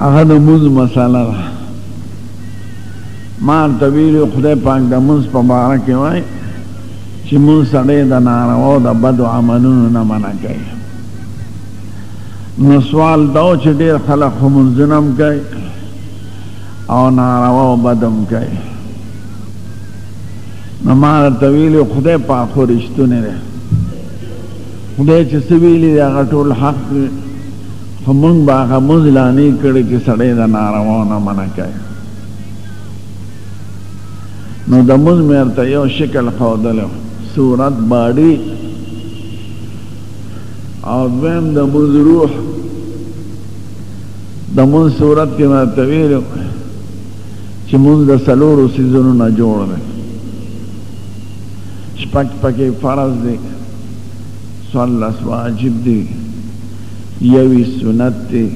هغه د موز مساله ده ما طویل خدای پاک د موز په باره کې وای چې موز سړی د ناروا او د بدو عملونو نه منع کوي نو سوال دا و چې ډېر خلک خو مونځونه هم کوي او ناروا او بد هم کوي نو ما طویل خدای پاک خو رښتونی دی خدای چې څه ویلي دي هغه ټول حق دي، خو موږ به هغه مونځ لا نه وي کړی چې سړی د نارواو نه منع کوي. نو د مونځ مې ورته یو شکل ښودلی و، صورت باډي او دویم د مونځ روح. د مونځ صورت کې مې ورته ویلي و چې مونځ د څلورو څیزونو نه جوړ دی. شپږ پکې فرض دی څوارلس واجب دی یوی سنت دی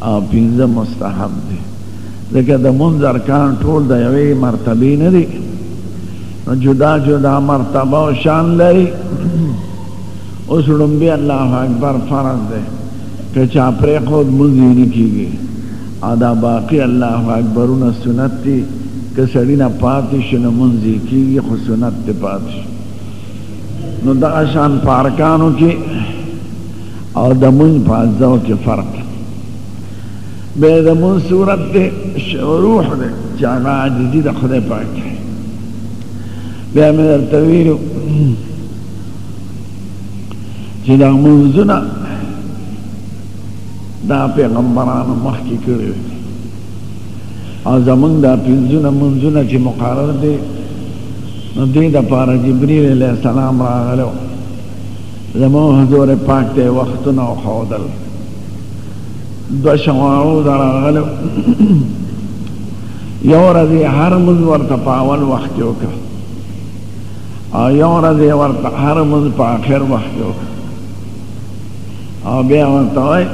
او پنځه مستحب دی ځکه د مونځ ارکان ټول د یوې مرتبې نه دي نو جدا جدا مرتبه او شان لري اوس ړومبی الله اکبر فرض دی که چا پرېښود مونځ یې نه کېږي او دا باقی الله اکبرونه سنت دی که سړی نه پاتی شی لمونځ یی کیږی خو سنت دی پاتی شی نو دغه شان په ارکانو کی او د مونځ په اجزاو کی فرق دی به د مونځ صورت دی روح دی چې هغه عاجزي د خدای پاک دی بیا مې درته ویلو چې دا مونځونه دا پیغمبرانو مخکې کړی دی او زمونږ دا پنځونه منځونه چې مقرر دی نو دې دپاره جبریل علیه السلام راغلی زمونږ حضور پاک ته یې وختونه وښودل دوه شواعو ته راغلی یو ورځ یې هر لمونځ ورته په اول وخت کې وکړ او یو ورځ یې ورته هر لمونځ په آخر وخت کې وکړ او بیا ورته وای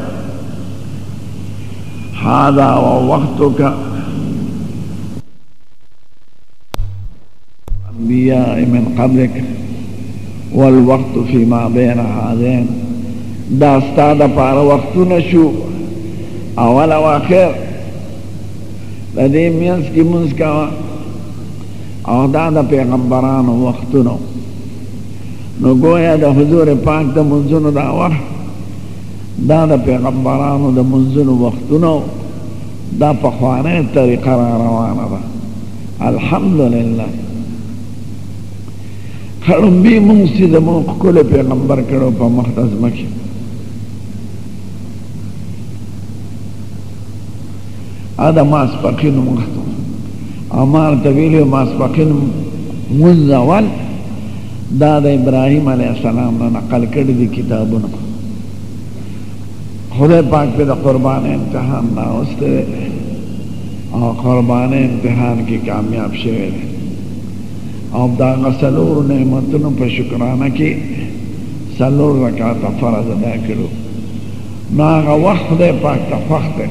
هذا وقتك انبیاء من قبلك والوقت فيما بين هذين دا ستا د پاره وختونه شو اول او اخر د دې مینس کې مونږ کاوه او دا د پیغمبرانو وختونو نو گویا د حضور پاک د منځونو دا وخت دا د پیغمبرانو د منځونو وختونه دا پخوانه طریقه را روانه ده الحمدلله خړمبي مونږ چې زموږ ښکلی پیغمبر کړو په مخ د ځمکې ا د ماسپښین وخت عمار ته ویلې ماسپښین مونځ اول دا د ابراهیم علیه السلام نه نقل کړي دي کتابونه خدای پاک په د قربان امتحان راوسته او قربان امتحان کې کامیاب شوی دی او دا غسلور نعمتونو په شکرانه کې سلور رکعات فرض ادا کړو نو هغه وخت خدای پاک ته خوښ دی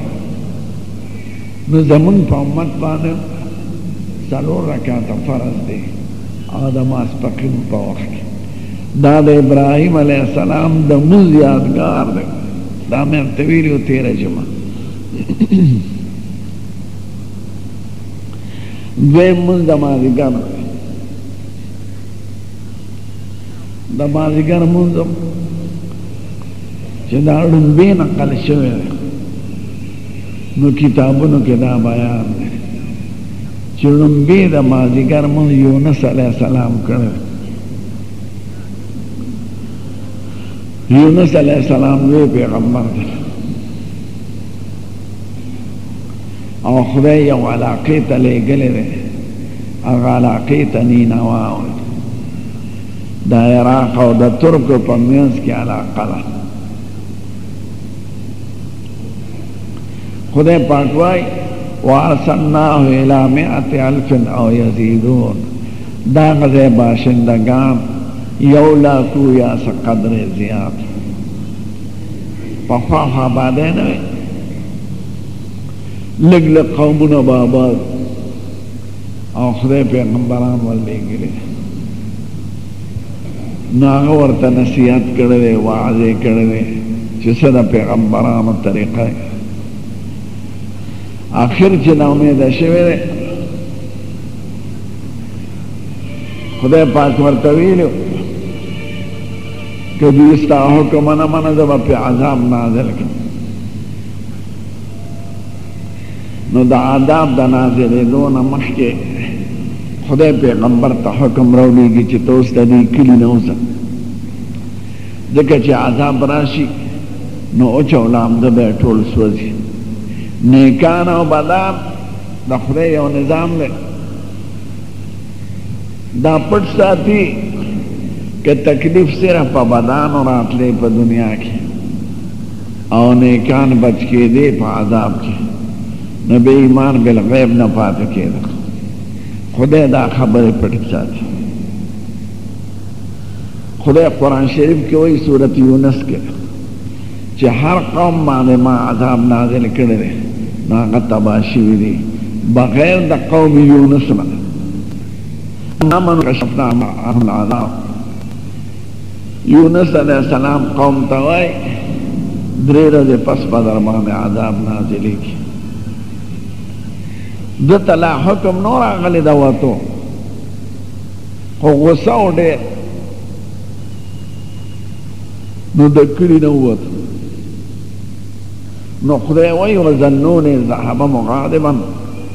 نو زمونږ په امت باندې څلور رکعته فرض دی او د ماسپښین په وخت کې دا د ابراهیم علیه السلام د مونځ یادګار دی دا مې ورته ویلي و تېره جمعه دویم مونځ د مازدیګر دی د مازدیګر مونځ چې دا ړومبی نقل شوی دی نو کتابونو کې دا بیان دی چې ړومبی د مازیګر مونږ یونس علیه السلام کړی یونس علیه السلام لوی پیغمبر دی او خدای یو علاقې ته لېږلی دی هغه علاقې ته نینوا وایي د عراق او د ترکو په منځ کې علاقه ده خدای پاک وای وارسلناه الی مئة الف او یزیدون دا غزه باشندگان یو لاکو یا څه قدر زیات پخوا خو آبادی نه وی لږ لږ قومونه به آباد او خدای پیغمبران ورلېږلي نو هغه ورته نصیحت کړی دی وعظ یې کړی دی چې څه د پیغمبرانو طریقه دی آخر چې ناامیده شوی دی خدای پاک ورته ویلو که دوی ستا حکم نه منه زه به پرې عذاب نازل کړم نو د عذاب د نازلېدو نه مخکې خدای پیغمبر ته حکم راولېږي چې ته اوس د دې کلي نه وځه ځکه چې عذاب راشي نو اوچ او لامده به ټول سوځي نیکان او بدان د خدای یو نظام دی دا پټ ساتي که تکلیف صرف په بدانو راتلی په دنیا کې او نیکان بچ کیدې په عذاب کې نو بې ایمان بالغیب نه پاتې کیده خدای دا خبرې پټې ساتي خدای قرآن شریف کې وایي سورت یونس کې چې هر قوم باندې ما عذاب نازل کړی دی نو هغه تباه شوي دي بغیر د قوم یونس نه امنوا کشفنا عنهم العذاب یونس علیه السلام قوم ته وایي، درې ورځې پس به در باندې عذاب نازلېږي. ده ته لا حکم نه و راغلی د وتو، خو غوسه و ډېر، نو د کلي نه ووتو. نو خدای وایي، وظنون اذ ذهب مغاضبا.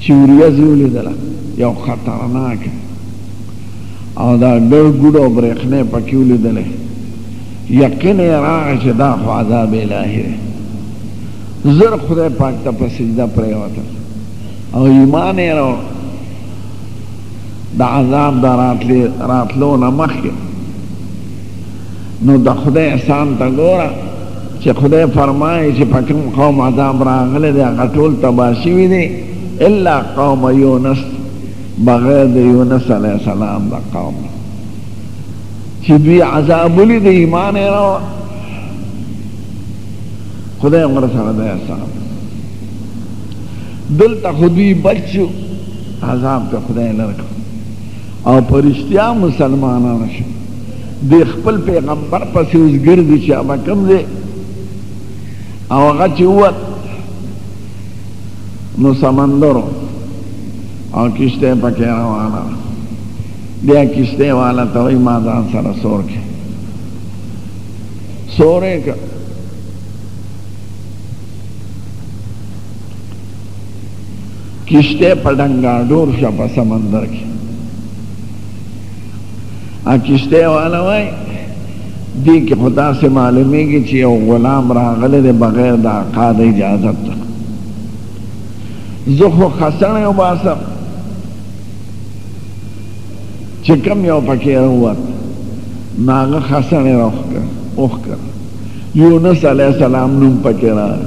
چی وریځ یې ولیدله یو خطرناک او دا ګړ ګوډ او برېښنې پکې ولیدلې یقین یې راغی چې دا خو عذاب الهي دی زر خدای پاک ته په سجده پرېوتل او ایمان یې راوړ د عذاب د راتلو نه مخکې نو د خدای احسان ته ګوره چې خدای فرمایي چې په کوم قوم عذاب راغلی دی هغه ټول تباه شوي دي الا قوم یونس بغیر د یونس علیه السلام د قوم چې دوی عذاب ولید ایمان یې راوړ خدای هم ورسره د احسان دلته خو دوی بچ شو عذاب ته خدای لرکړ او په رښتیا مسلمانان شي د خپل پیغمبر پسې اوس ګرځي چې هغه کوم دی او هغه چې ووت نو سمندرو او کشته پکې روانه بیا کشته والا ته وایي ما ځان سره سور کړې سور یې کړ کشتۍ په ډنګاډور شوه په سمندر کې ا کشتۍ والا وای دې کې خو داسې معلومېږي چې یو غلام راغلی دی بغیر د آقا د اجازت نه زه خو خسڼی وباسم چې کم یو پکې راووت نو هغه خسڼی راوښکه وښکه یونس علیه السلام نوم پکې راغی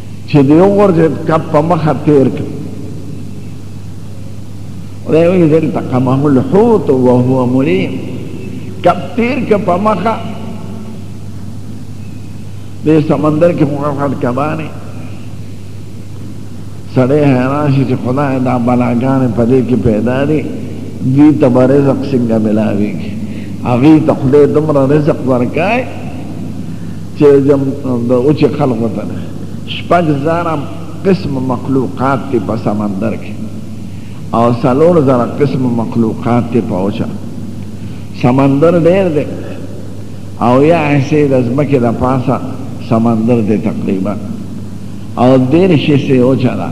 چې دی وغورځېد کب په مخه تېر کړ دی وایي دلته قمه الحوت وهو ملیم کب تېر که په مخه دې سمندر کې خو غټ کبانې سړی حیران شي چې خدای دا بلاګانې په دې کې پیدا دي دوی ته به رزق څنګه ملاوېږي هغوی ته خدای دومره رزق ورکوي چې د وچې خلقو ته نه شپږ زره قسم مخلوقات دي په سمندر کې او څلور زره قسم مخلوقات دي په وچه سمندر ډېر دی او یا حصې د ځمکې د پاسه سمندر دی تقریبا او دېرش حصې وچه ده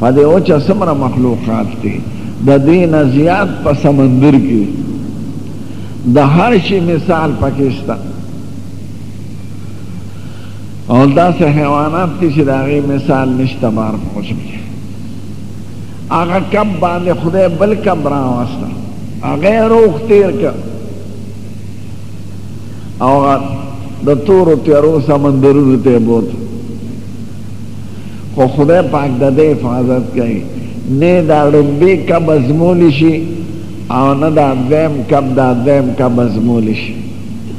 په دې وچه څومره مخلوقات دي د دې نه زیات په سمندر کې د هر شي مثال پکې شته او داسې حیوانات دي چې د هغې مثال نشته بار په وجه کې هغه کب باندې خدای بل کب راوسته هغه روغ تیر که او د تورو تیارو سمندرونو ته بوت خو خدای پاک د دې حفاظت کوي نه دا ړومبی کب ازمول شي او نه دا دویم کب دا دویم کب ازمول شي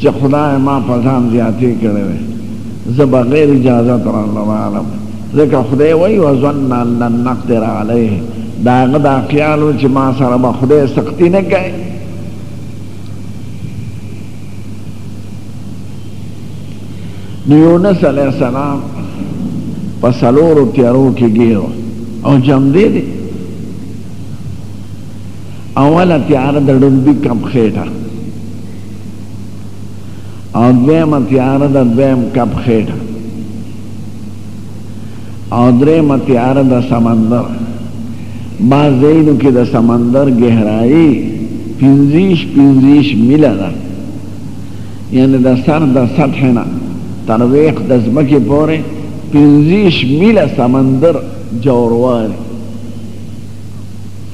چې خدای ما په ځان زیاتې کړی دی زه بغیر اجازت رانه رالم ځکه خدای وایي وظن ان لن نقدر علیه د هغه دا خیال و چې ما سره به خدای سختی نه کوي نو یونس علیه السلام په څلورو تیارو کې ګیر او جمدې دی اوله تیاره د ړومبي کم خېټه او دویمه تیاره د دویم کم خېټه او درېیمه تیاره د سمندر بعض ځایونو کې د سمندر ګهرایي پنځویش پنځویش میله ده یعنې د سر د سطحې نه تر ویښ د ځمکې پورې پنځویش میله سمندر جورواري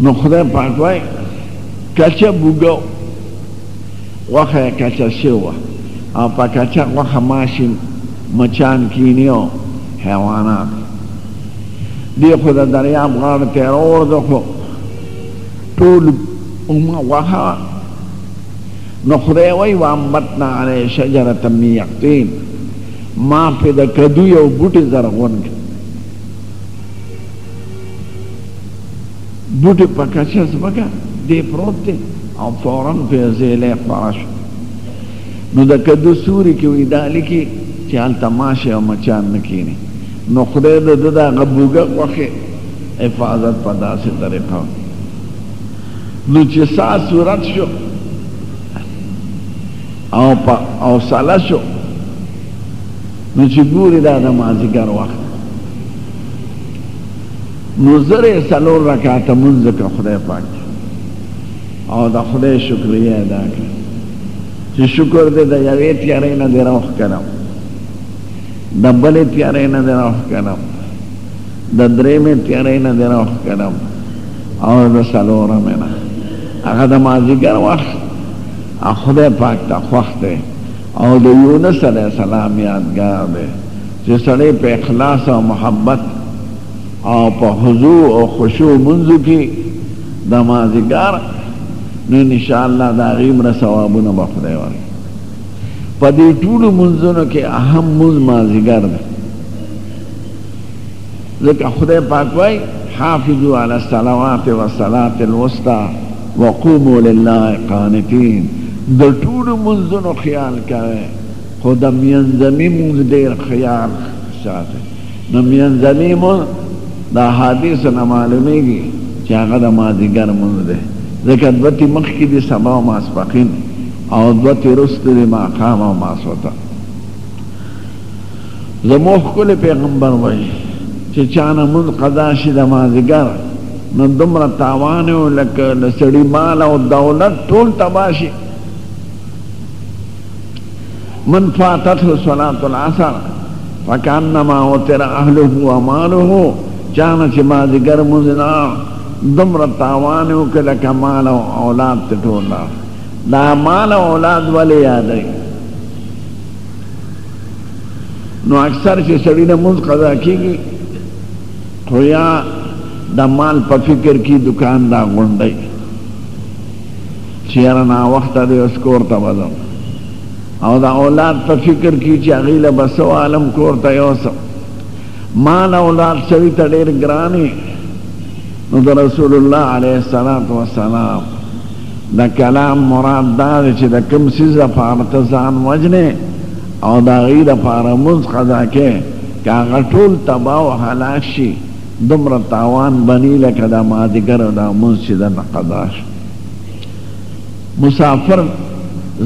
نو خدای پاک وای کچه بوګو غوښه کچه شوه او په کچه غوښه ماشي مچان کینی او حیوانات دی خو د دریاب غاړه ته راوړده خو ټول اومه غوښه نو خدای وای وامبتنا علی شجرة من یقطین ما په د کدو یو بوټي زرغون کړ بوټی په کچه ځمکه دی پروت دی او فورا پرې زیلی خوره شو نو د کدو سوري کې وي دا لیکي چې هلته ماشې او مچان نه کیني نو خدای د ده د هغه بوږه غوښې حفاظت په داسې طریقه وکړي نو چې سا صورت شو او په او سالا شو نو چې ګوري دا د مازیګر وخت نو زر یې څلور رکعته لمونځ وکړه خدای پاک او د خدای شکریه ادا کړه چې شکر دې د یوې تیارې نه دې راوښکلم د بلې تیارې نه دې راوښکلم د درېیمې تیارې نه دې راوښکلم او د څلورمې نه هغه د مازدیګر وخت خدای پاک ته خوښ دی او د یونس علیه السلام یادګار دی چې سړی په اخلاص او محبت او په حضوع او خشوع منځو کې د مازیګر نو ان شاء الله دا غیم را ثوابونه به خدای ورکړي په دې ټولو منځونو کې اهم منځ مازیګر دی ځکه خدای پاک وایي حافظو علی الصلوات والصلاة الوسطى وقوموا لله قانتين د ټولو منځونو خیال کوئ خو د منځمي مونږ ډېر خیال ساتئ نو مینځنی مونځ د احادیثو نه معلومیږی چی هغه د مازیګر مونځ دی ځکه دوه تی مخکی دی سبا او ماسپښین او دوه تی وروسته دی ماښام او ماسوتن زموږ ښکلی پیغمبر وایي چې چا نه مونځ قضا شي د مازدیګر نو دومره تاوان یې لکه د سړي مال او دولت ټول تباه شي من فاتته صلاة العصر فکانما وتر اهله و ماله چانه چې مازدیګر لمونځ نه دومره تاوان یې وکړ لکه مال او اولاد ته ټول لاړ دا مال او اولاد ولې یادوي نو اکثر چې سړی لمونځ قضا کېږي خو یا د مال په فکر کې دکان دا غونډوي چې یاره ناوخته دی اوس کور ته به ځم او د اولاد په فکر کې چې هغوی له به څه عالم کور ته یوسم ما له اولاد سړي ته ډېر ګران نو د رسول الله علیه السلام وسلام د کلام مراد دا دی چې د کوم څیز لپاره ته ځان وژنې او د هغوی لپاره لمونځ قضا کې که هغه ټول تباه او هلاک شي دومره تاوان بني لکه د مازدیګر او د لمونځ چې دلته قضا شي مسافر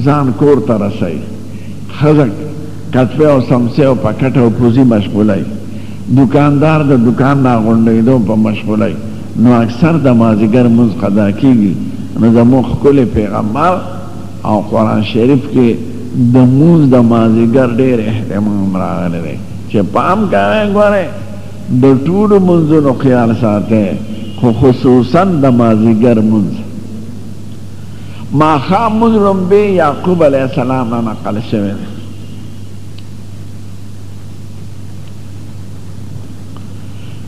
ځان کور ته رسوي، ښځه کتفې او سمڅې او په کټه او پوزي مشغوله وي، دوکاندار د دوکان لا غونډېدو په مشغوله وي، نو اکثر د مازدیګر لمونځ قضا کېږي، نو زموږ ښکلي پیغمبر او قرآن شریف کې د لمونځ د مازدیګر ډېر اهتمام راغلی دی چې پام کوئ، ګورئ! د ټولو لمونځونو خیال ساتی خو خصوصا د مازیګر لمونځ. ماښام لمونځ لومبی یعقوب علیه السلام نه نقل شوی دی.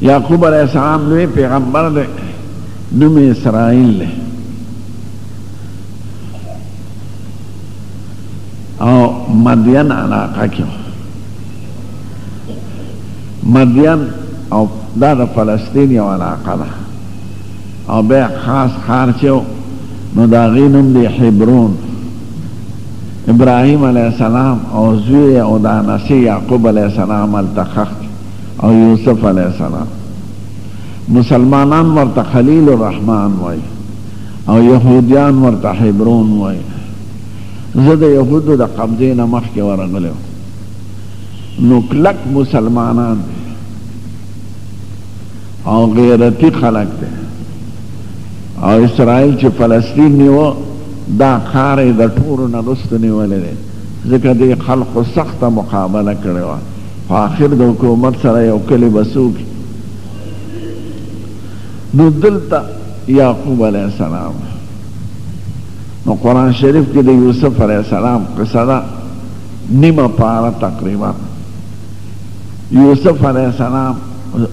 یعقوب علیه السلام لوی پیغمبر دی نوم اسرائیل دی او مدین علاقه کې مدین او دا د فلسطین یوه علاقه ده او بیا خاص ښار چې و نو د هغې نوم دی حبرون ابراهیم علیه السلام او زوی یې او د انسې یعقوب علیه السلام هلته ښخ دي او یوسف علیه السلام مسلمانان ورته خلیل الرحمن وایي او یهودیان ورته حبرون وایي زه د یهودو د قبضې نه مخکې ورغلی وم نو کلک مسلمانان دی او غیرتی خلق دی او اسرائیل چې فلسطین نیو دا کار یې د ټولو نه وروسته نیولی دی ځکه دې خلقو سخته مقابله کړې وه په آخر د حکومت سره یو کلی بس وکړي نو دلته یعقوب علیه السلام نو قرآن شریف کې د یوسف علیه السلام قصه ده نیمه پاره تقریبا یوسف علیه السلام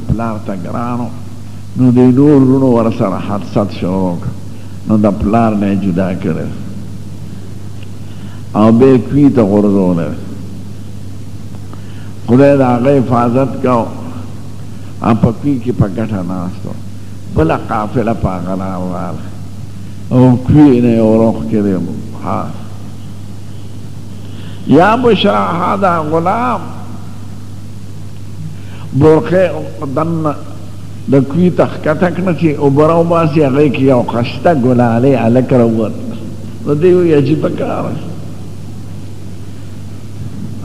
پلار ته ګران و نو د نور وروڼو ورسره حسد شروع کړ نو د پلار نه یې جدا کړی او بیا یې کوی ته غورځولی خدای د هغه حفاظت کاو او په کوی کې په ګټه ناست و بله قافله په هغه راولاړه او کوی نه یې ورخکې دی یا بشرا هذا غلام برخه دن د کوی تخکته کړه چې اوبره وباسي هغې کې یو خسته ګلالې هلک راووت نو دی وایي عجیبه کار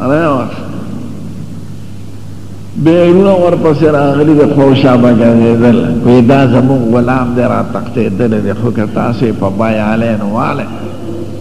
هغه وخت بیرونه ورپسې راغلي د خو شابه ګرځېدل وایي دا زموږ غلام دی راتښتېدلی دی خو که تاسو یې په بیالین والی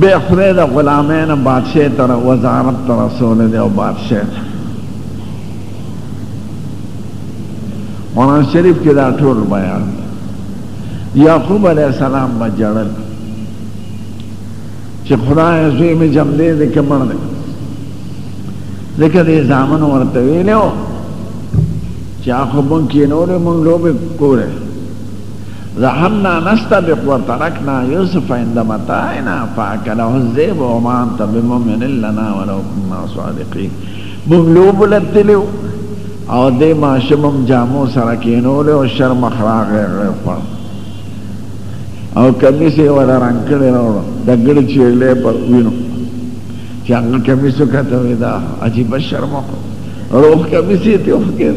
بے خدای دا غلامین بادشاہ تر وزارت تر رسول دے او بادشاہ تر قرآن شریف کې دا ټول بیان یعقوب علیه السلام به جړل چې خدای زوی مې جم دی د کمر دی ځکه دې ځامن ورته ویلی و چې هغه مونږ کېنولې مونږ لوبې کولې ذهبنا نستبق وترکنا یوسف عند متاعنا فاکله الذئب وما انت بمؤمن لنا ولو كنا صادقین موږ لوبو له تللو او دې ماشوم هم جامو سره کېنولی او شرمخ راغی هغه خوا او کمیس یې ورله رنګ کړی راوړو د ګړي چیړلی په وینو چې هغه کمیس وکته وایي دا عجیبه شرمخ روغ کمیس یې ترې وښکېد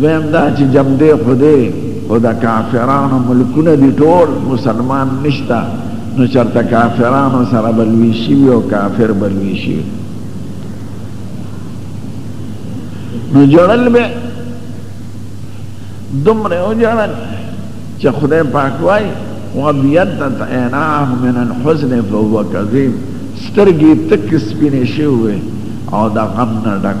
دویم دا چې جمدې خو دې خو د کافرانو ملکونه دي ټول مسلمان نشته نو چرته کافرانو سره بلوي شوي او کافر بلوي شوي نو جړل به دومره او جړل چې خدای پاک وای وبيضت عيناه من الحزن فهو كظيم سترګې تک سپینې شوې او د غم نه ډک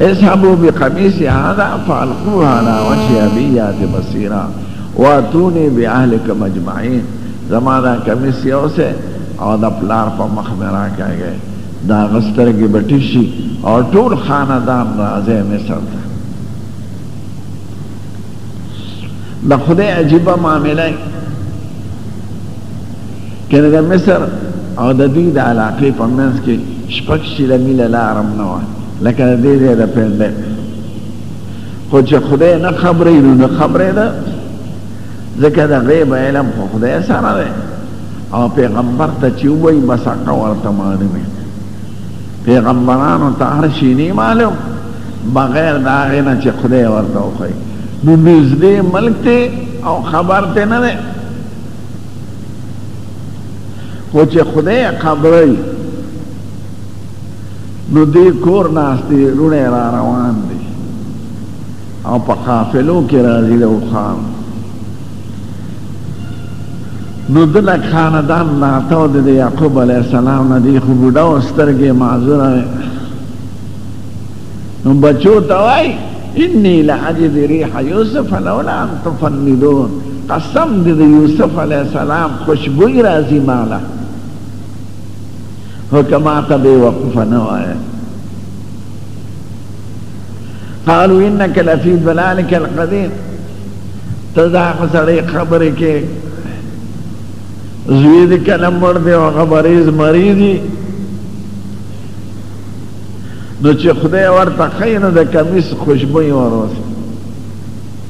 اذهبوا بقميصي هذا فالقوه على وجه ابي يات بصيرا واتوني باهلكم اجمعين زما دا کمیس یوسه او د پلار په مخ مې راکاږی د هغه سترګې به ټیټ شي او ټول خاندان راځی مصر ته د خدای عجیبه معامله کنه د مصر او د دوی د علاقې په منځ کې شپږ شیله میله لارم نه وه لکه د دې ځای د پنډۍ خو چې خدای نه خبرې نو نه خبرې ده ځکه د غیب علم خو خدای سره دی او پیغمبر ته چې ووایي بس هغه ورته معلومې پیغمبرانو ته هر شي نه معلوم بغیر د هغې نه چې خدای ورته وښایي نو نږدې ملک دی او خبر دی نه دی خو چې خدای خبروي نو دی کور ناستی لونه را روان دی او په قافلو کې راځي د اوخان نو د لک خاندان ناتو د یعقوب علیه السلام نه دی خو بوډا او سترګې معذور نو بچو ته وای انی لاجد ریح یوسف لولا ان تفندون قسم دې یوسف علیه السلام خوشبوئی راځي ماله هو که ما ته بې وقوفه نه وایه قالو انک لفی ضلالک القدیم ته دا خو سړی خبرې کې زوی دې کله مړ دی او هغه مریض مریض دي نو چې خدای ورته ښیي نو د کمیس خوشبویي وروسي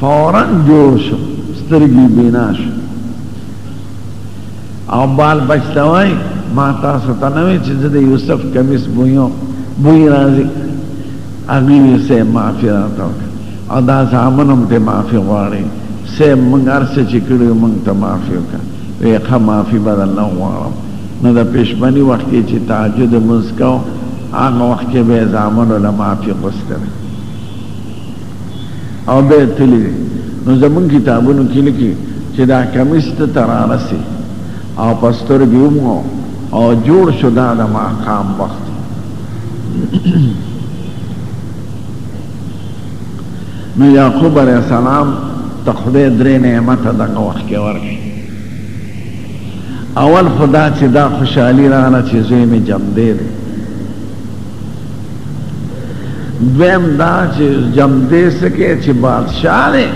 فورا جوړ شو سترګي بینا شو او بال بچ ته وای ما تاسو ته نه وی چې زه د یوسف کمیس بویو بوی راځي هغه یې سه معافي راته او دا زامنم ته معافي غواړي سه مونږ ارسه چې کړو مونږ ته معافي وکړه وی ښه معافي بدل نه غواړم نو د پښمنی وخت کې چې تهجد مونږ کو هغه وخت کې به زامنو له معافي غوښتل او به تللی وي نو زمونږ کتابونو کې لیکي چې دا کمیس ته ترارسي او پستر ګیومو او جوړ شو دا د ماقام وخت نو یعقوب علیه السلام ته خدای درې نعمته دغه وخت کې ورکړي اول خدا چې دا خوشحالي رانه چې زوی مې جمدې دی دویم دا چې جم دې سکے چې بادشاہ دے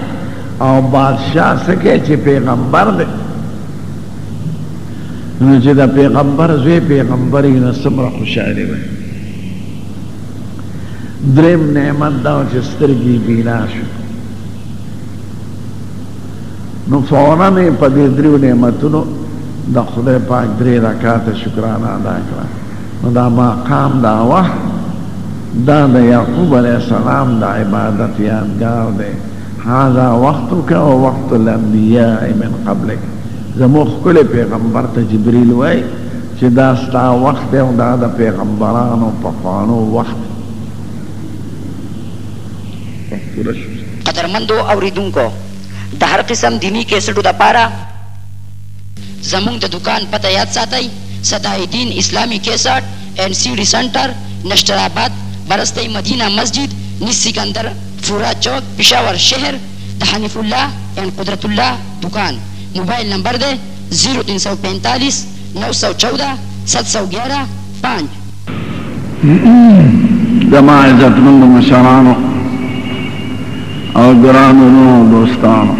او بادشاہ سکے چې پیغمبر دے نو چې دا پیغمبر زوی پیغمبر یې نه سمره خوشاله وي دریم نعمت دا چې سترګې بینا شو نو فورا نه په دې درو نعمتونو د خدای پاک درې رکعات شکرانه ادا کړه نو دا مقام دا وخت دا د یعقوب علیه السلام د عبادت یادګار دی هذا وقتك او وقت الانبیاء من قبلک زمو خپل پیغمبر ته جبرئیل وای چې دا ستا وخت او دا د پیغمبرانو په خوانو وخت قدرمندو اوریدونکو د هر قسم دینی کیسټو د پاره زموږ د دوکان پته یاد ساتئ، صداالدین اسلامي کیسټ اینډ سي ډي سنټر، نشترآباد، برستۍ مدینه مسجد، نس سکندر فورا چوک، پشاور شهر، د حنیف الله اینډ قدرت الله دوکان، موبایل نمبر دی، زیرو تین سو پینتالیس، نو سو چوده، ست سو ګیاره، پانچ. زما عزتمند مشرانو او ګرانو نو دوستانو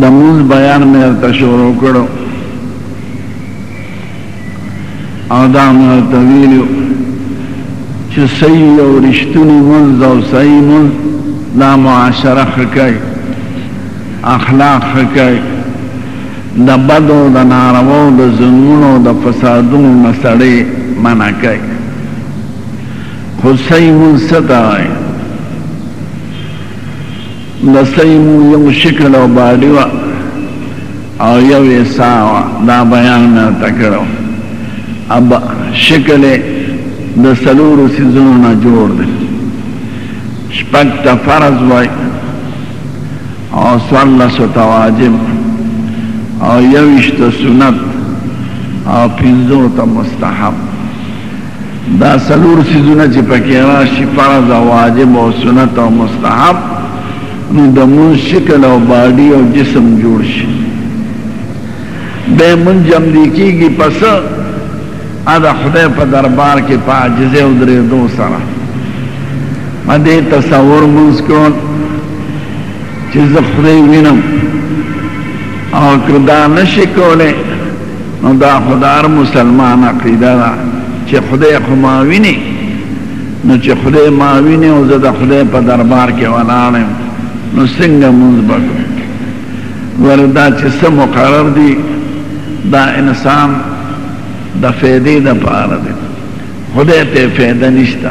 د موږ بیان مې ورته شروع کړو او دا مې ورته ویلو چې صحیح او رښتونی مونځ او صحیح مونځ دا معاشره ښه کوي اخلاق ښه کوي د بدو، د نارواو د ظلمونو او د فسادونو نه سړی منع کوي. خو صحیح مونځ څه ته وایي؟ د صحیح مونځ یو شکل او باډي وه او یو یې ساه وه، دا بیان مې درته کړی و. اب شکل یې د څلورو څیزونو نه جوړ دی. شپږ ته فرض وایي. او څوارلسو ته واجب او یوویشت ته سنت او پنځو ته مستحب دا څلور څیزونه چې پکې راشي فرض او واجب او سنت او مستحب نو د مونږ شکل او باډي او جسم جوړ شي به مونږ جمع دي کېږي پس ا د خدای په دربار کې په عاجزۍ او درېدو سره ما دې تصور مونږ کول چې زه خدای وینم او که دا نشي کولی نو دا خو د هر مسلمان عقیده ده چې خدای خو ما ویني نو چې خدای ما ویني او زه د خدای په دربار کې ولاړ یم نو څنګه مونځ به کوم ور دا چې څه مقرر دي دا انسان د فیدې د پاره دی خدای ته فیده نشته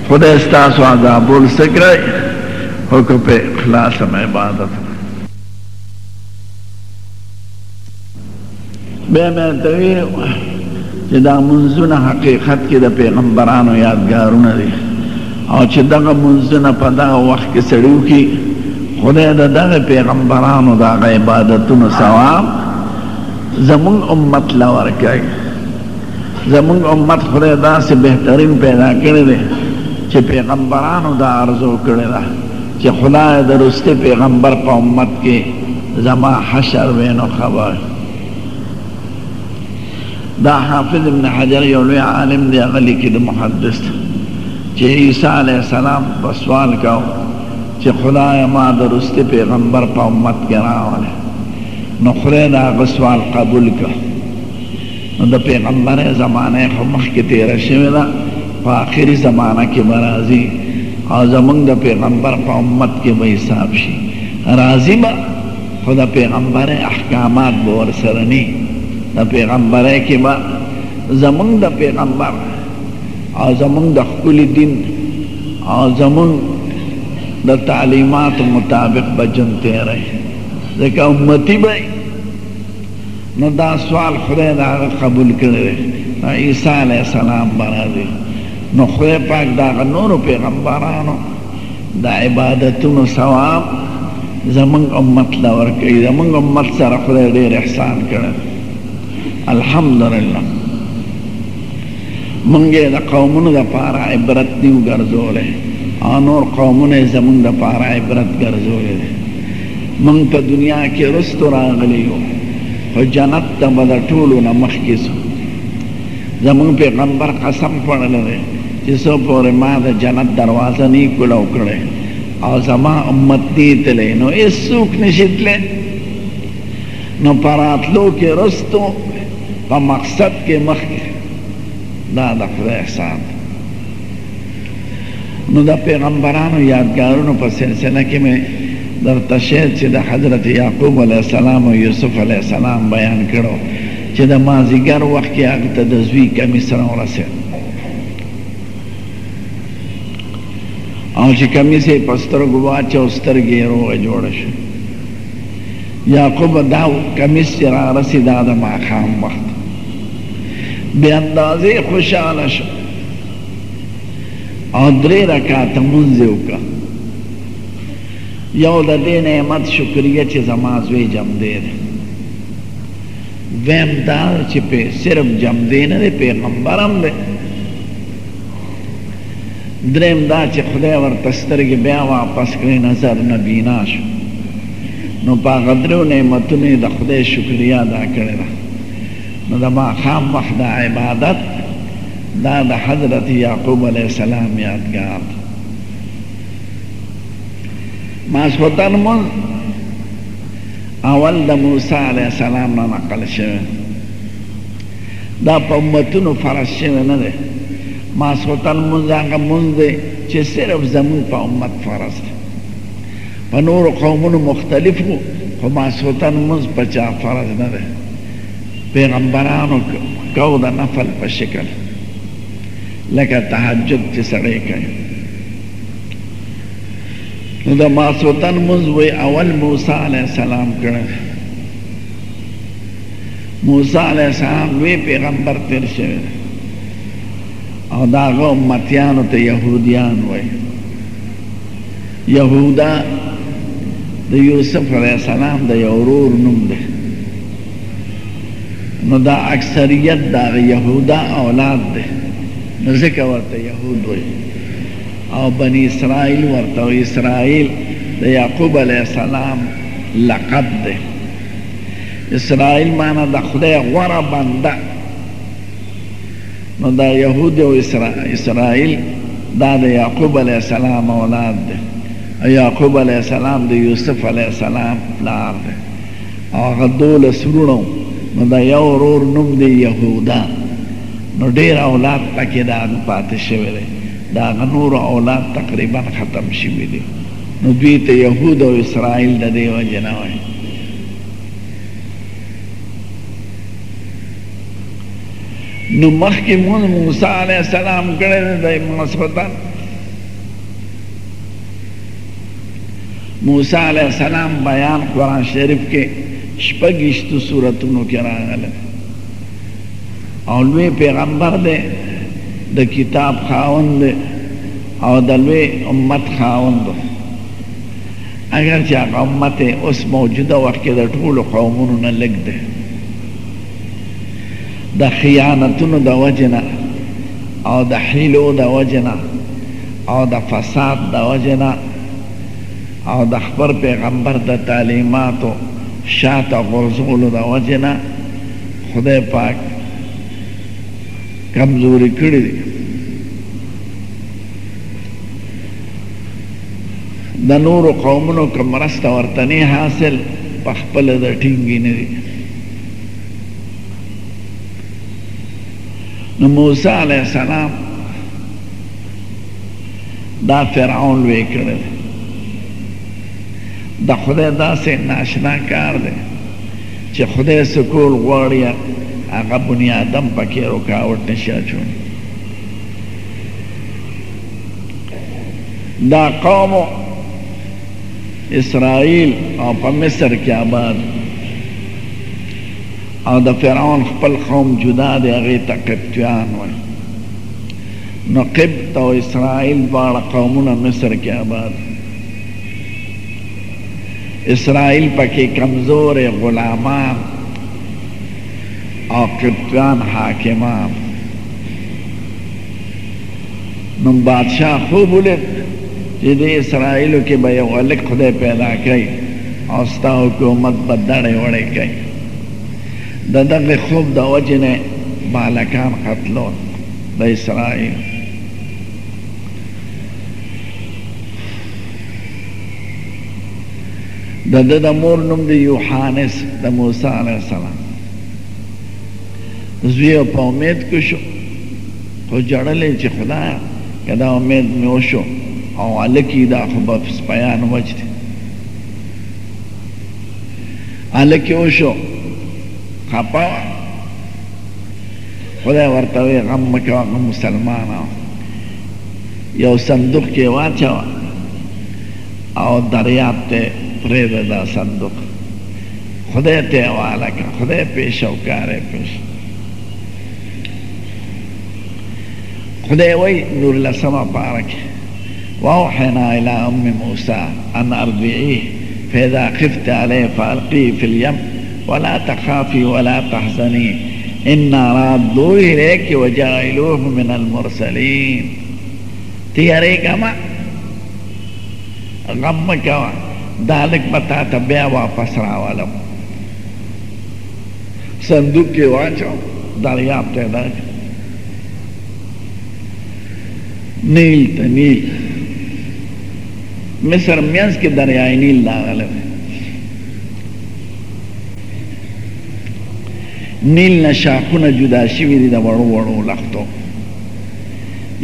خدای ستاسو عذابول څه کړی خو که په اخلاص هم عبادت بیا مې ته وی چې دا منځونه حقیقت کې د پیغمبرانو یادګارونه دي او چې دغه منځونه په دغه وخت کې سړیو کې خدای د دغه پیغمبرانو د عبادتونو ثواب زمون امت لور کوي زموږ امت خدای داسې بهترین پیدا کړی دی چې پیغمبرانو دا ارزو کړی ده چې خدای د رسته پیغمبر په امت کې زما حشر وینو خبر دا حافظ ابن حجر یو لوی عالم دی هغه لیکي د محدث چې عیسی علیه السلام په سوال کاو چې خدای ما د رسته پیغمبر په امت کې راوړی نو خدای دا غسوال قبول کړ نو د پیغمبرۍ زمانه خو مخکې تېره شوې ده، په اخري زمانه کې به راځي او زموږ د پیغمبر په امت کې به حساب شي. راځي به، خو د پیغمبرۍ احکامات به ورسره ني، د پیغمبرۍ کې به زموږ د پیغمبر او زموږ د ښکلي دین او زموږ د تعلیماتو مطابق به ژوند تېروي، ځکه امتي به یې. نو دا سوال خدای د هغه قبول کړی دی عیسی علیه السلام به راځي نو خدای پاک د هغه نورو پیغمبرانو د عبادتونو ثواب زمونږ امت له ورکوي زمونږ امت سره خدای ډېر احسان کړی الحمدلله مونږ یې د قومونو دپاره عبرت نیو ګرځولی او نور قومونه یې زمونږ دپاره عبرت ګرځولی دی موږ په دنیا کې رستو راغلی یو خو جنت ته به د ټولو نه مخکې ځو زموږ پیغمبر قسم خوړلی دی چې څو پورې ما د جنت دروازه نه کولاو کړی او زما امت نه تللی نو هېڅوک نشي تللی نو په راتلو کې رستو په مقصد کې مخکې دا د خدای احسان دی نو د پیغمبرانو یادګارونو په سلسله کې مې درته شعر چې د حضرت یعقوب علیه السلام او یوسف علیه السلام بیان کړو چې د مازیګر وخت کې هغه ته د زوی کمیس راورسېد او چې کمیس یې په سترګو واچو سترګې یې روغې جوړې شوې یعقوب دا کمیس چې راورسېد دا د ماښام وخت بې اندازې خوشحاله شو او درې رکعاته مونځ یې وکړه یو د دې نعمت شکریه چې زما زوی جمدې دی دویم دا چې په صرف جمدې نه دی پیغمبر هم دی دریم دا چې خدای ورته سترګې بیا واپس کړې نظر نه بینا شو نو په هغه درو نعمتونو یې د خدای شکریه ادا کړې ده نو د ماښام وخت د عبادت دا د حضرت یعقوب علیه السلام یادګار دی ماسخوتن مونځ اول د موسی علیه السلام نه نقل شوی دا په امتونو فرض شوی نه دی ماسخوتن مونځ هغه مونځ دی چې صرف زموږ په امت فرض دی په نورو قومونو مختلف وو خو ماسخوتن مونځ په چا فرض نه دی پیغمبرانو کو د نفل په شکل لکه تهجد چې سړی کوي نو د ماسوتن مونځ وی اول موسی علیه السلام کړی موسی علیه السلام لوی پیغمبر تیر شوی او دا هغه امتیانو ته یهودیان وایي یهودا د یوسف علیه السلام د یو ورور نوم دی نو دا اکثریت د هغه یهودا اولاد دی نو ځکه ورته یهود وایي او بني اسرائیل ورته وایي اسرائیل د یعقوب علیه السلام لقب دی اسرائیل معنا د خدای غوره بنده نو دا یهود او اسراییل دا د یعقوب علیه السلام اولاد دی او یعقوب علیه السلام د یوسف علیه السلام پلار دی او هغه دولس وروڼه نو د یو ورور نوم دی یهودا نو ډېر اولاد پکې د هغه پاتې شوی دی د هغه نورو اولاد تقریبا ختم شوي دي نو دوی ته یهود او اسراییل د دې وجې نه وایي نو مخکې مونږ موسی علیه السلام کړی دی دی ماسخوتن موسی علیه السلام بیان قرآن شریف کې شپږویشتو سورتونو کې راغلی او لوی پیغمبر دی د کتاب خاوند دی او د لوی امت خاوند دی اګر چې هغه امت اوس موجوده وخت کې د ټولو قومونو نه لږ دی د خیانتونو د وجې نه او د حیلو د وجې نه او د فساد د وجې نه او د خبر پیغمبر د تعلیماتو شاته غرزولو د وجې نه خدای پاک کمزوري کړي دي د نورو قومونو که مرسته ورته نه حاصل په خپله د ټینګې نه دي نو موسی علیه السلام دا فرعون لوی کړی د خدای داسې ناشنا کار دی چې خدای څه کول غواړي هغه بني آدم پکې رکاوټ نشي اچولی دا قوم اسرائیل او په مصر کې آباد او د فرعون خپل قوم جدا دی هغې ته قبطیان وایي نو قبط او اسرائیل دواړه قومونه مصر کې آباد اسرائیل پکې کمزورې غلامان او قبطیان حاکمان نو بادشاه خوب ولید چې د اسرائیلو کې به یو هلک خدای پیدا کوي او ستا حکومت به دړې وړې کوي د دغه خوب د وجې نه بالکان قتلول د اسرائیل د ده د مور نوم د یوحانس د موسی علیه السلام زوی په امید کې شو خو ژړل یې چې خدایه که دا امید مې وشو او هلکي دا خو به سپیان وجدي هلکي وشو خپه وه خدای ورته وایي غم مه کوه مسلمانه یو صندوق کې واچوه او دریاب ته پرېږده دا صندوق خدای ته یې حواله کړه خدای پېښه وکړه پېښه حديوي نور لسما بارك وأوحينا إلى أم موسى أن أرضعيه فإذا خفت عليه فألقيه في اليم ولا تخافي ولا تحزني إنا رادوه إليك وجعلوه من المرسلين تياري كما غم كما ذلك بتاتا بیا واپس راولم صندوق کې واچو دریاب ته دا نیل ته نیل مصر میانس کې دریای نیل لاغله نیل نه شاخونه جدا شوي دي د وړو وړو لختو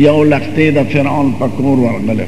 یو لختې د فرعون په کور ورغله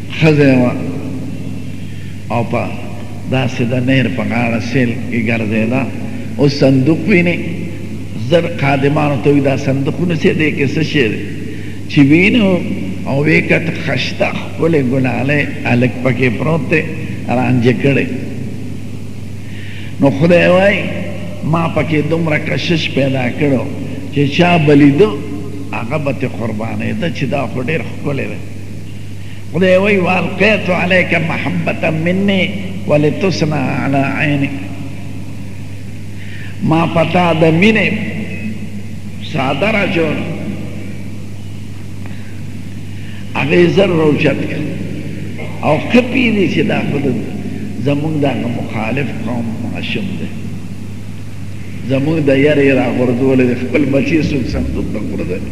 ښځه وه او په داسې د نهر په غاړه سیل کې ګرځېده او صندوق ویني زر خادمانو ته وي دا صندوقونه چې دی کې څه شی دی چې وینو او ویې کتل خشته ښکلې ګلالی هلک پکې پروت دی رانجه کړی نو خدای وایي ما پکې دومره کشش پیدا کړو چې چا به لیده هغه به ترې قربانېده چې دا خو ډېر ښکلی دی خدای وایي والقیت علیک محبتا مني ولتصنع علی عیني ما پتا د مینې ساده را جوړ هغه زر روچت او خپې دي چې دا خود زمونږ دا مخالف قوم ماشوم دی زمونږ د یارې را غورځولې خپل بچي څوک سم څوک نه غورځوي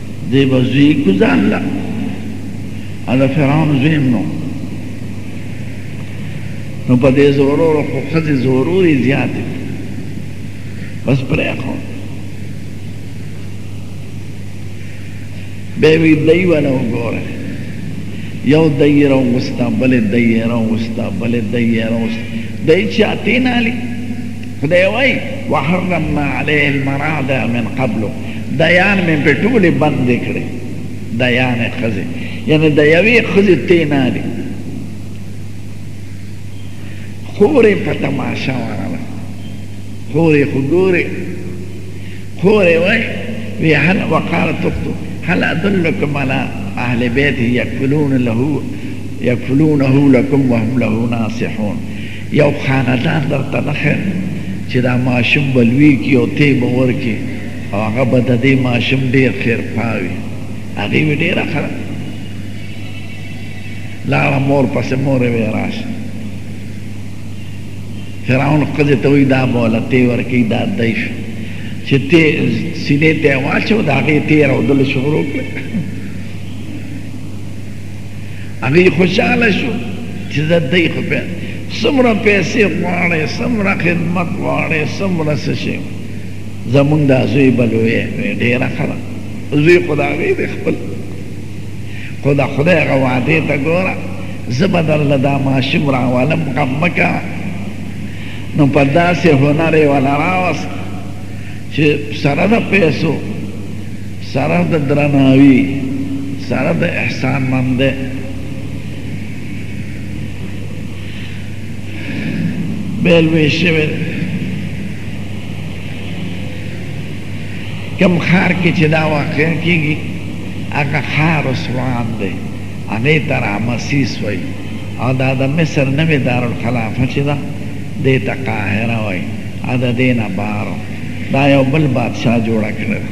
دی به زوی کو ځان له او د فرعون زوی هم نو نو په دې ضرور خو ښځې ضروري زیاتې بس پرېښو به وی دی ونه وګوره یو دی راوستا بل دی راوستا بل دی راوستا دی چې اتینالی خدای وای وحرمنا علیه المراضع من قبل دیان مې په ټولې بند کړې دیان خزه یعنی د یوې خزه تی نه دی خورې په تماشا ورغله خورې خو ګورې خورې وای وی هل وقالت اخته هل ادلکم علی اهل بیته یکفلون له یکفلونه لکم وهم له ناصحون یو خاندان درته نه ښیم چې دا ماشوم به لویږي او ته یې به ورکړې او هغه به د دې ماشوم ډېر خیرخواه وي. هغې وې ډېره ښه ده. لاړه مور پسې مور یې وې راشه. فرعون ښځې ته وایي دا به له ته ورکوي دا دی شو چې ته سینې ته یې واچو د هغې تېر او دل شروع کړه هغوی خوشحاله شو چې زه دی خو په څومره پیسې غواړې څومره خدمت غواړې څومره څه شی زمونږ دا زوی به لوی وي ډېره ښه ده زوی خو د هغوی دی خپل خو د خدای هغه وعدې ته ګوره زه به درله دا ماشوم راولم غم مه کوه نو په داسې هنر یې وله راوست چې سره د پیسو سره د درناوي، سره د احسان مندۍ، بیل وې شوی دی. کوم ښار کې چې دا واقع کېږي هغه ښار عثمان دی، هغې ته رامسیس وایي او دا د مصر نوې دارالخلافه چې ده دې ته قاهره وایي او د دې نه بهر دا یو بل بادشاه جوړه کړې ده.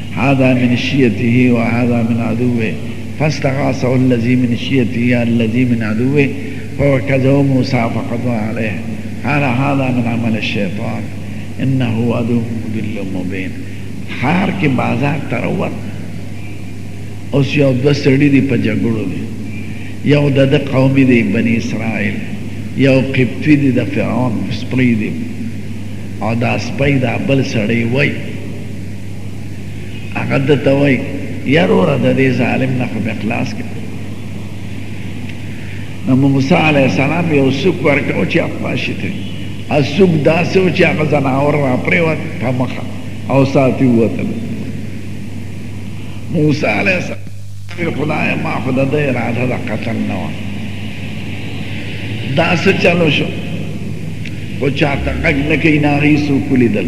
هذا من شيته وهذا من عدوه فاستغاثه الذي من شيته على الذي من عدوه فوكزه موسى فقضى عليه قال هذا من عمل الشيطان انه عدو مضل مبين خار کې بازار ترور اوس یو دوه سړي دي په جګړو دي یو د د قومي دی بنی اسرائیل یو قبطی دی د فرعون سپی دی او دا سپی دا بل سړی وای هغه د توي یا وروره د دې ظالم نه خو به خلاص کړي نو موسی علیه السلام یو سوک ورکاو چې خپل شي ته سوک داسې و چې هغه ځناور را پرېوت په مخه او ساتي ووتل موسی علیه السلام خدای ما خو د ده اراده د قتل نه وه دا څه چلو شو خو چاته غږ نه کوي نه هغوی څوک ولیدل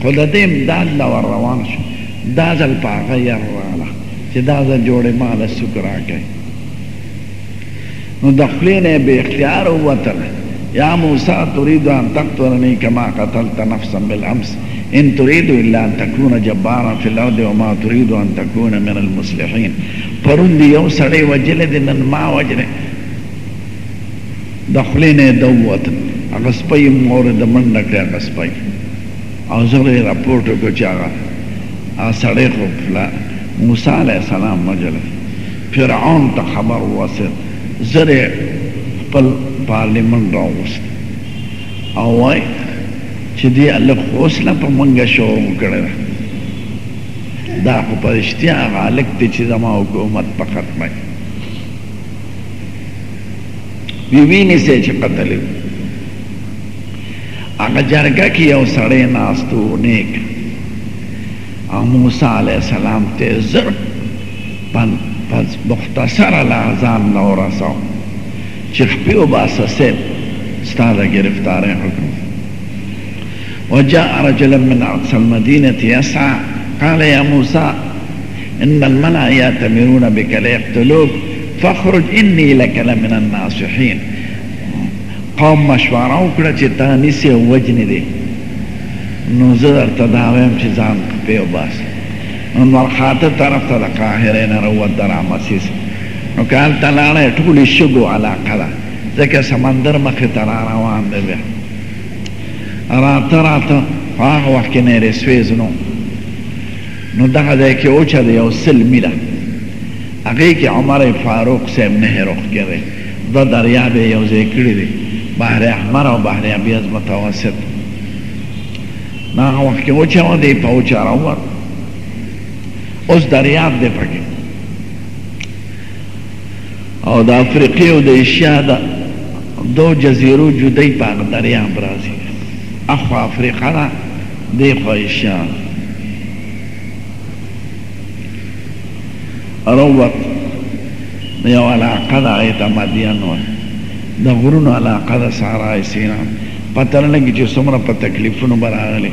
خو د دې امداد له ور روان شو، دا ځل په هغه ير راغله چې دا ځل جوړې ما له سوک راکړې، نو د خولې نه يې بې اختياره ووتل، يا موسی تريد ان تقتلني کما قتلت نفسا بالامس ان تريد الا ان تكون جبارا في الارض وما تريد ان تكون من المصلحين پرون دې يو سړی وژلی دی نن ما وژلی. د خولې نه یې د ووتل. هغه سپی یې مور د منډه کړې هغه سپی او زر یې راپورټ وکړ چې هغه هغه سړی خو فلا موسی علیه السلام وجلی فرعون ته خبر وسید زر یې خپل پارلیمنټ راوست او وای چې دی هلک خو اوس لا په منګه شروع کړی ده دا خو په رښتیا هغه هلک دی چې زما حکومت په ختموي وی ویني سي چې قتل هغه جرګه کې یو سړی ناستو نیک او موسی علی السلام ته زر پن پس مختصر لازم نو رسو چې خپل وباسه سب ستاره گرفتاره حکم وجاء رجل من اقصى المدينه يسعى قال يا موسى ان الملأ يأتمرون بك ليقتلوك فاخرج اني لك لمن الناصحين قوم مشوره وکړه چې تا نیسي او وجنې دي نو زه درته دا وایم چې ځان پې وباسه نو مرخاته طرف ته د قاهرې نه راووت د رامسیس نو که هلته لاړی ټولې شګو علاقه ده ځکه سمندر مخې ته را روان دی بیا راته راته په هغه وخت کې نیرې سویز نو نو دغه ځای کې و چې د یو سل میله هغې کې عمر فاروق صاحب نهر اوښکی دی، دوه دریاب یې یو ځای کړي دي، بحر احمر او بحر ابیض متوسط. نو هغه وخت کې و چې و دی په و چاره ووت، اوس دریاب دی پکې. او د افریقې او د ایشیا د دو جزیرو جدای په هغه دریاب راځي اخوا افریقا ده دیخوا ایشیا ده روت یو علاقه ده هغې ته مدین وایي د غرونو علاقه ده صحرای سینا پته نه لګي چې څومره په تکلیفونو به راغلی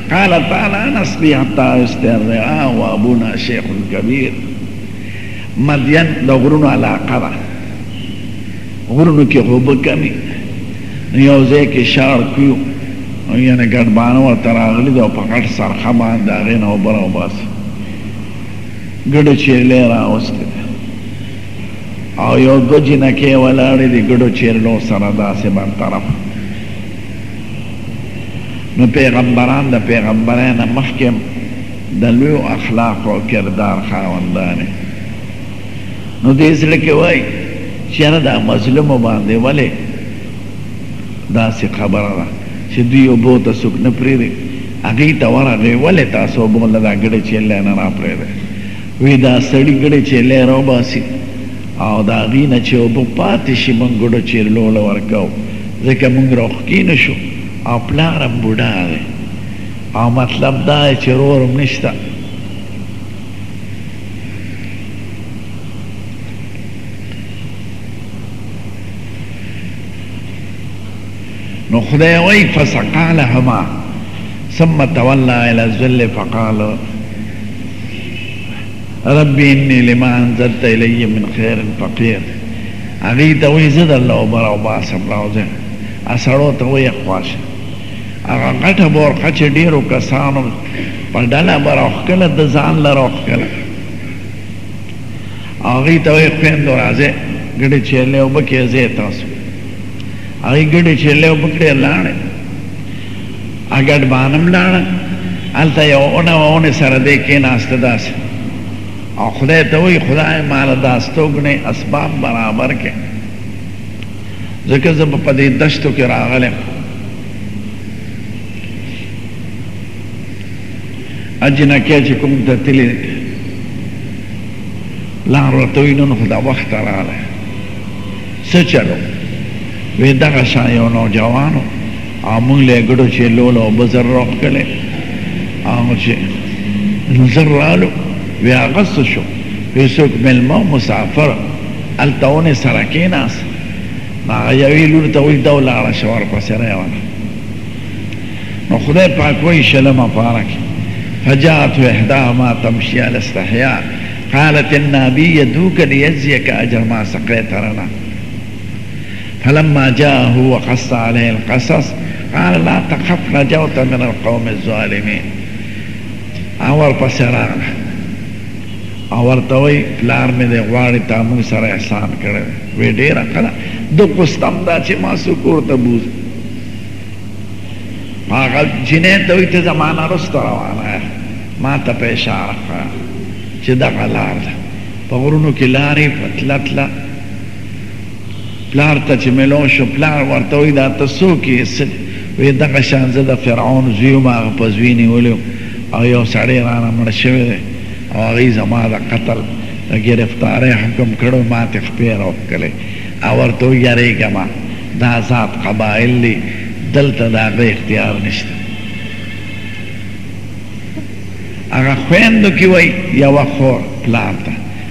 قال تعالی نسلی حتی است الرعا و ابونا شیخ کبیر مدین د غرونو علاقه ده غرونو کې غوبه کمی یو ځای کې شار کیو یعنی ګډبانه ورته راغلي ده او په غټ سرخه باندې د هغې نه اوبه راوباسي ګډو چیرلې راوستې او یو دو جنکې ولاړې دي ګډو چیرلو سره داسې برطرف نو پيغمبران د پيغمبرۍ نه مخکې هم د لویو اخلاقو او کردار خاوندان وي نو دې زړه کې وایي چې یاره دا مظلومو باندې ولې داسې خبره ده چې دوی اوبو ته څوک نه پرېږدي هغوی ته ورغی ولې تاسو اوبو له دا ګړې چیلې نه راپرېږدی وی دا سړي ګړې چیلې راوباسي او د هغوی نه چې اوبه پاتې شي موږ ګډو چېرلو له ورکوو، ځکه موږ راوښکېنو شو او پلار هم بوډا دی او مطلب دا دی چې رور هم نشته. نو خدای وایي فسقا لهما ثم تولى الى الظل فقال رب اني لما انزلت الي من خير فقير هغوی ته وایي زه درله اوبه راوباسم راوځه اسړو ته وایي خوا شه هغه غټه بورقه چې ډېرو کسانو په ډله به راوښکله ده ځان له راوښکله هغوی ته وایي خویندو راځئ ګډې چیلې اوبه کړئ ځئ تاسو هغوی ګډې چیلې اوبه کړې لاړې اګډ بانم لاړه هلته یو اونه و اونه سره دی کیناسته داسی او خدای ته وی خدای مال داستوګنه اسباب برابر کې ځکه زه په دې دشتو کې راغلم اجنه کې چې کوم د تلې لار ورته وي نو خو دا وخت راغلی څه چلو وی دغه شان یو نوجوانو او مونږ له ګډو چې لول او بزر روخ کړي او چې نظر رالو وی هغه څه شو وی څوک مېلمه مسافر هلته ونې سره کېناست نو هغه یوې لور ته وایي دا ولاړه شه ورپسې روانه نو خدای پاک وایي شلمه پاره کې فجاءت احداهما تمشي على استحياء قالت ان ابي يدوك ليجزيك اجر ما سقيت لنا فلما جاءه وقص عليه القصص قال لا تخف نجوت من القوم الظالمين اور پس راغله اور ته وی پلار مې د غواړي تا موږ سره احسان کړی وی ډېره کړه د قستم دا چې ما سو کور ته بوز هغه جنې ته وی ته زمانه رسته روانه ما ته په اشاره کړه چې دغه لار ده په غرونو کې لارې په تله تله پلار ته چې ملو شو، پلار ورته وایي، دا ته څوک یې؟ څه دي؟ وایي، دغه شان زه د فرعون زوی یم، هغه په زوی نیولی وم او یو سړی رانه مړ شوی دی او هغوی زما د قتل د ګرفتارۍ حکم کړی، ما ترې خپې راوکښلې او ورته وایي، یرېږه مه، دا ذات قبایل دي، دلته د هغه اختیار نشته. هغه خویندو کې وایي، یوه خور پلار ته.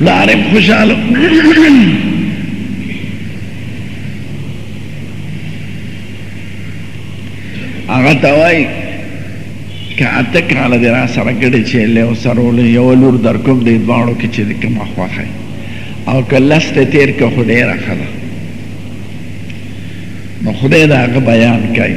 لارم خوشحال هغه ته وای که اته کاله دې را سره ګډې چې له او سره ولې یو لور در کوم دې دواړو کې چې کوم خوښه او که لس ته تیر که خو ډېره ښه ده نو خدای د هغه بیان کوي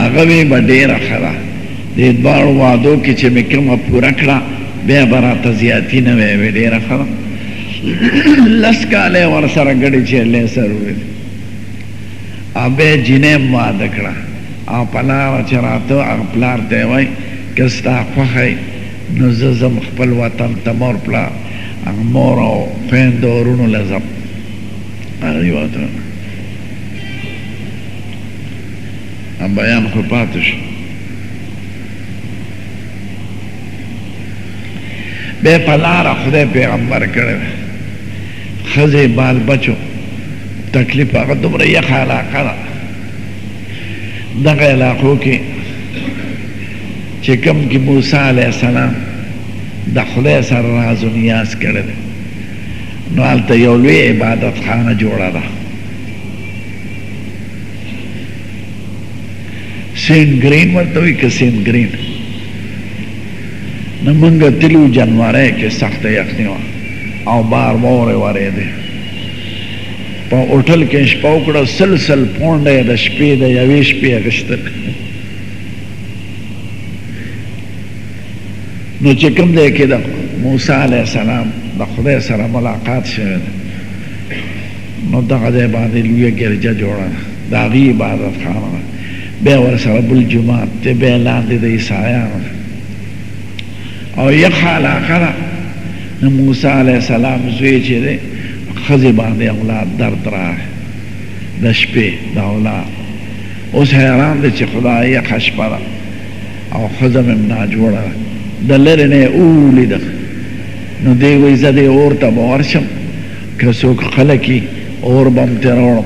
هغه وې به ډېره ښه ده، دې دواړو وعدو کې چې مې کومه پوره کړه بیا به راته زیاتي نه وی وې ډېره ښه ده، لس کاله یې ورسره ګډې چېلې سرولې او بیا یې جینۍ هم واده کړه او په لاره چې راته هغه پلار ته یې وایي که ستا خوښه وي نو زه ځم خپل وطن ته مور پلار هغه مور او خویندو وروڼو له ځم هغوی ورته بیان خو پاتې شو به په لاره خدای پیغمبر کړی ښځې بال بچو تکلیف هغه دومره یخه علاقه ده دغه علاقو کې چې کوم کې موسی علیه السلام د خدای سره راز و نیاز کړی نو هلته یو لوی عبادت خانه جوړه ده سینټ ګرین ورته وي که سینټ ګرین نو موږ تلو جنورۍ کې سخته یخني وه او بار واورې ورېدې په هوټل کې شپه وکړه سل سل پونډه یې د شپې د یوې شپې اخیستل نو چې کوم ځای کې د موسی علیه السلام د خدای سره ملاقات شوی دی نو دغه ځای باندې لویه ګرجه جوړه ده، د هغوی عبادت خانه ده، بیا ورسره بل جومات دی، بیا لاندې د عیسایانو ده او یخه علاقه ده، د موسی علیه السلام زوی چې دی ښځې باندې اولاد درد راغی، د شپې د اولاد، اوس حیران دی چې خدایه یخه شپه ده او ښځه مې هم ناجوړه ده، د لرې نه یې وولیده، نو دی وایي زه دې اور ته به ورشم. که څوک قلع کړي، اور به هم ترې راوړم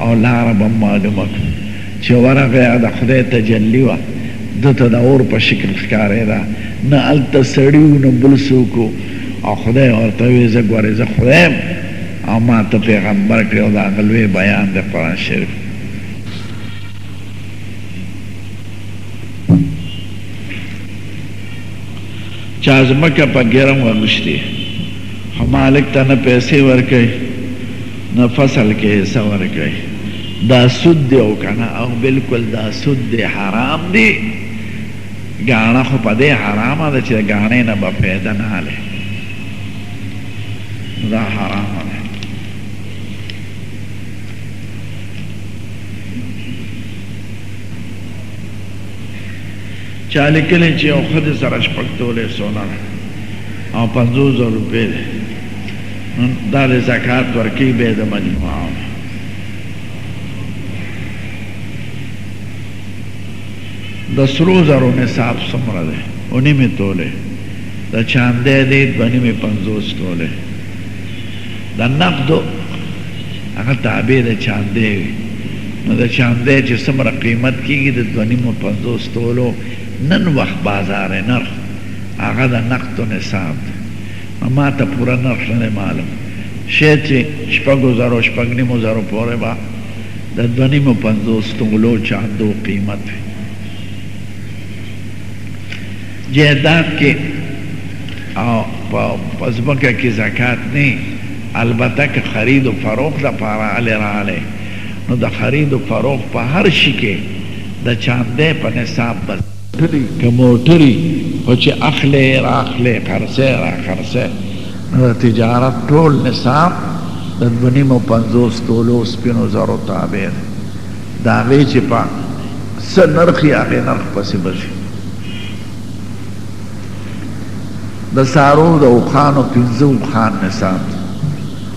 او لاره به هم معلومه کړم. چې ورغی، د خدای تجلي وه، ده ته د اور په شکل ښکارېده، نه هلته سړي وو، نه بل څوک وو او خدای ورته وویل، زه ګورې زه خدای یم او ما ته پیغمبر کړې او د هغه لوی بیان دی قرآن شریف. چا ځمکه په ږیره مغشتې. همالک ته نه پیسې ورکوي نه فصل کې حصه ورکوي دا سود دی او کنه او بالکل دا سود دی حرام دی ګاڼه خو په دې حرامه ده چې ګاڼې نه به پیدا نه هلې دا حرامه ده چا لیکلي چې یو ښځې سره شپږ تولې سونه او پنځوس زره روپۍ دی نو دا د زکات ورکوي بیا د مجموعه د سرو زرو نصاب څومره دی او نیمې تولې د چاندې دی دوه نیمې پنځوس تولې د نقدو هغه تابع د چاندې وي نو د چاندې چې څومره قیمت کیږي د دوه نیمو پنځوس تولو نن وخت بازار نرخ هغه د نقدو نصاب دی نو ماته پوره نرخ نه دی معلوم شاید چې شپږو زرو شپږ نیمو زرو پورې به د دوه نیمو پنځوس تولو چاندو قیمت وي جیدات کې او په ځمکه کې زکات نه البته که خرید و فروخت لپاره الی راغلی نو د خرید و فروخت په هر شي کې د چاندې په نصاب به کلی که موټری خو چې اخلی راخلی خرڅی راخرڅی نو د تجارت ټول نصاب د دوه نیمو پنځوس تولو سپینو زرو تابع دی د هغې چې په څه نرخ یې هغې نرخ پسې به شي. د سارو د اوخانو پنځه اوخان نصاب دی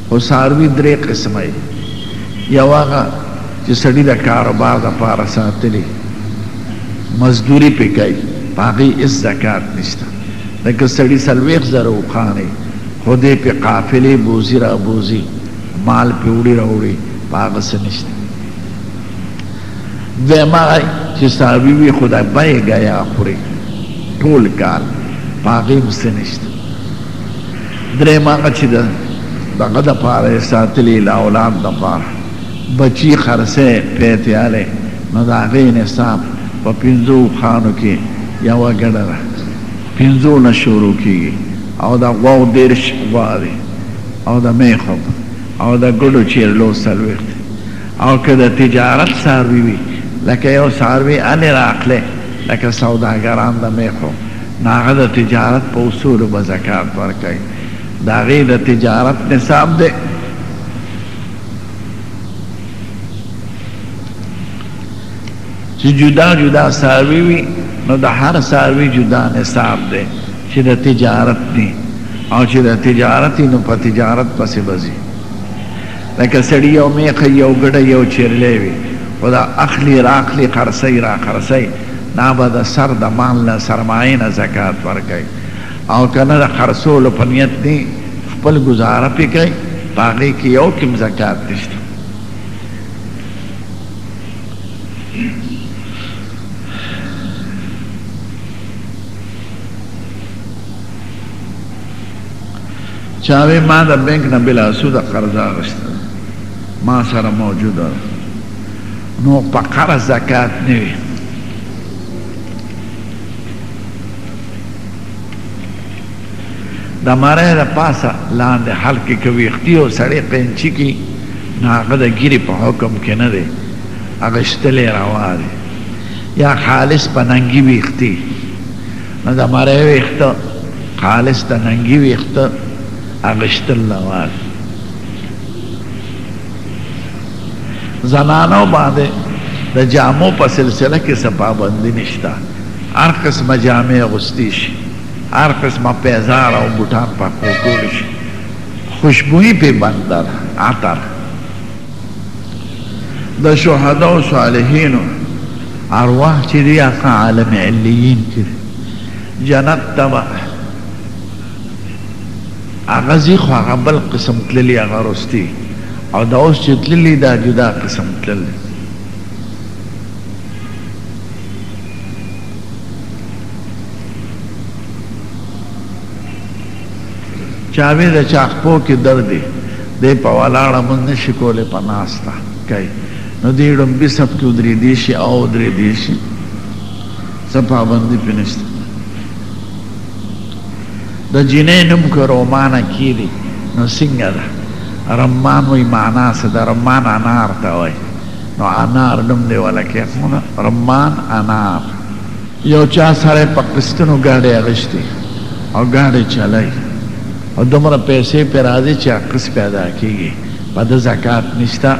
خو ساروي درې قسمه یې یو هغه چې سړي د کاروبار دپاره ساتلی مزدوري پې کوي په هغې هېڅ زکات نشته لکه سړي څلوېښت زره اوښانې خو دی پې قافلې بوزي رابوزي مال پې وړي راوړي په هغه څه نشته دماغه چې ساوي وي خو د بیې ګیا خوري ټول کال په هغې هم څه نشته درېیم هغه چې د دغه دپاره یې ساتلي له اولاد دپاره بچي خرڅی پیتیالی نو د هغې نصاب په پنځو اوښانو کې یوه ګډه ده پنځو نه شروع کېږي او د غواو دېرش غوا دی او د میخو او د ګډو چیرلو څلوېښت او که د تجارت څاروي وي لکه یو څاروی الې راخلې لکه سوداګران د میخو نو هغه د تجارت په اصولو به زکات ورکوي د هغې د تجارت نصاب دی چې جدا جدا څاروي وي نو د هر څاروي جدا نصاب دی چې د تجارت دی او چې د تجارت نو په تجارت پسې بځي لکه سړي یو مېخی، یو ګډی، یو چیرلی وي، خو دا اخلي راخلي، خرڅوي راخرڅوي، دا به د سر د مال له سرمایې نه زکات ورکوي او که نه د خرڅولو په نیت دی، خپل ګوزاره پرې کوي، په هغې کې یو کم زکات نشته. چا وی ما د بانک نه بلا سود قرضه اغشته ما سره موجوده نو په قرض زکات نه وي د ماره د پاسه لاندې حلقې کوي اختی او سړې قینچی کی نو هغه د ګیری په حکم کې نه دی اغشتلې روا دی یا خالص په ننګي ویختی نو د مرۍ ویښته خالص د ننګي ویښته اغشتل لوار زنانو باندې د جامو په سلسله کې څه پابندي نشته هر قسمه جامې اغوستی شي هر قسمه پیزار او بوټان په کوټول شي خوشبویي پې بنده ده عطر د شهدا او صالحینو ارواح چې دی هغه عالم علیین کې جنت ته به هغه ځي خو هغه بل قسم تللي هغه رستي او دا اوس چې تللي دا جدا قسم تللي چاوې د چاخپو کې درد دی دی په ولاړه مونږ نشي کولی په ناسته کوي نو دی ړومبي سب کې ودرېدی شي او ودرېدی شي څه پابندي پې نشته د جینۍ نوم که رومانه کېدی نو څنګه ده رمان وایي معنا څه ده رمان انار ته وایي نو انار نوم دی ولا کېښوده رمان انار یو چا سره په قسطونو ګاډی اغشتی او ګاډی چلای او دومره پیسې پې راځي چې قسط پې ادا کیږي په د زکات نشته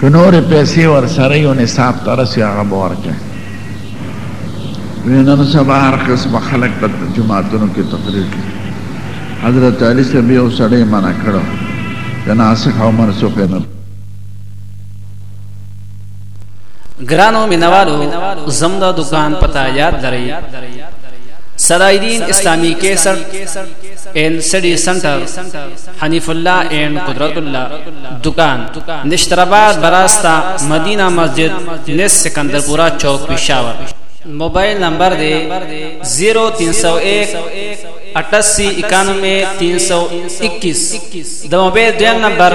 که نورې پیسې ورسره یو نصاب ته رسي هغه به ورکړي وینن سبا هر قسم خلک په جماعتونو کې تقریر کوي حضرت علی صاحب یو سړی منع کړو د ناسخ او منسوخ نه ګرانو مینوالو زموږ د دکان پتا یاد لرئ سرایدین اسلامی کیسر این سټی سنټر حنیف الله این قدرت الله دکان نشترآباد براستا مدینہ مسجد نس سکندرپورا چوک پشاور موبایل نمبر دی 0301 اٹاسی اکانوے تین سو اکیس دموبے دین نمبر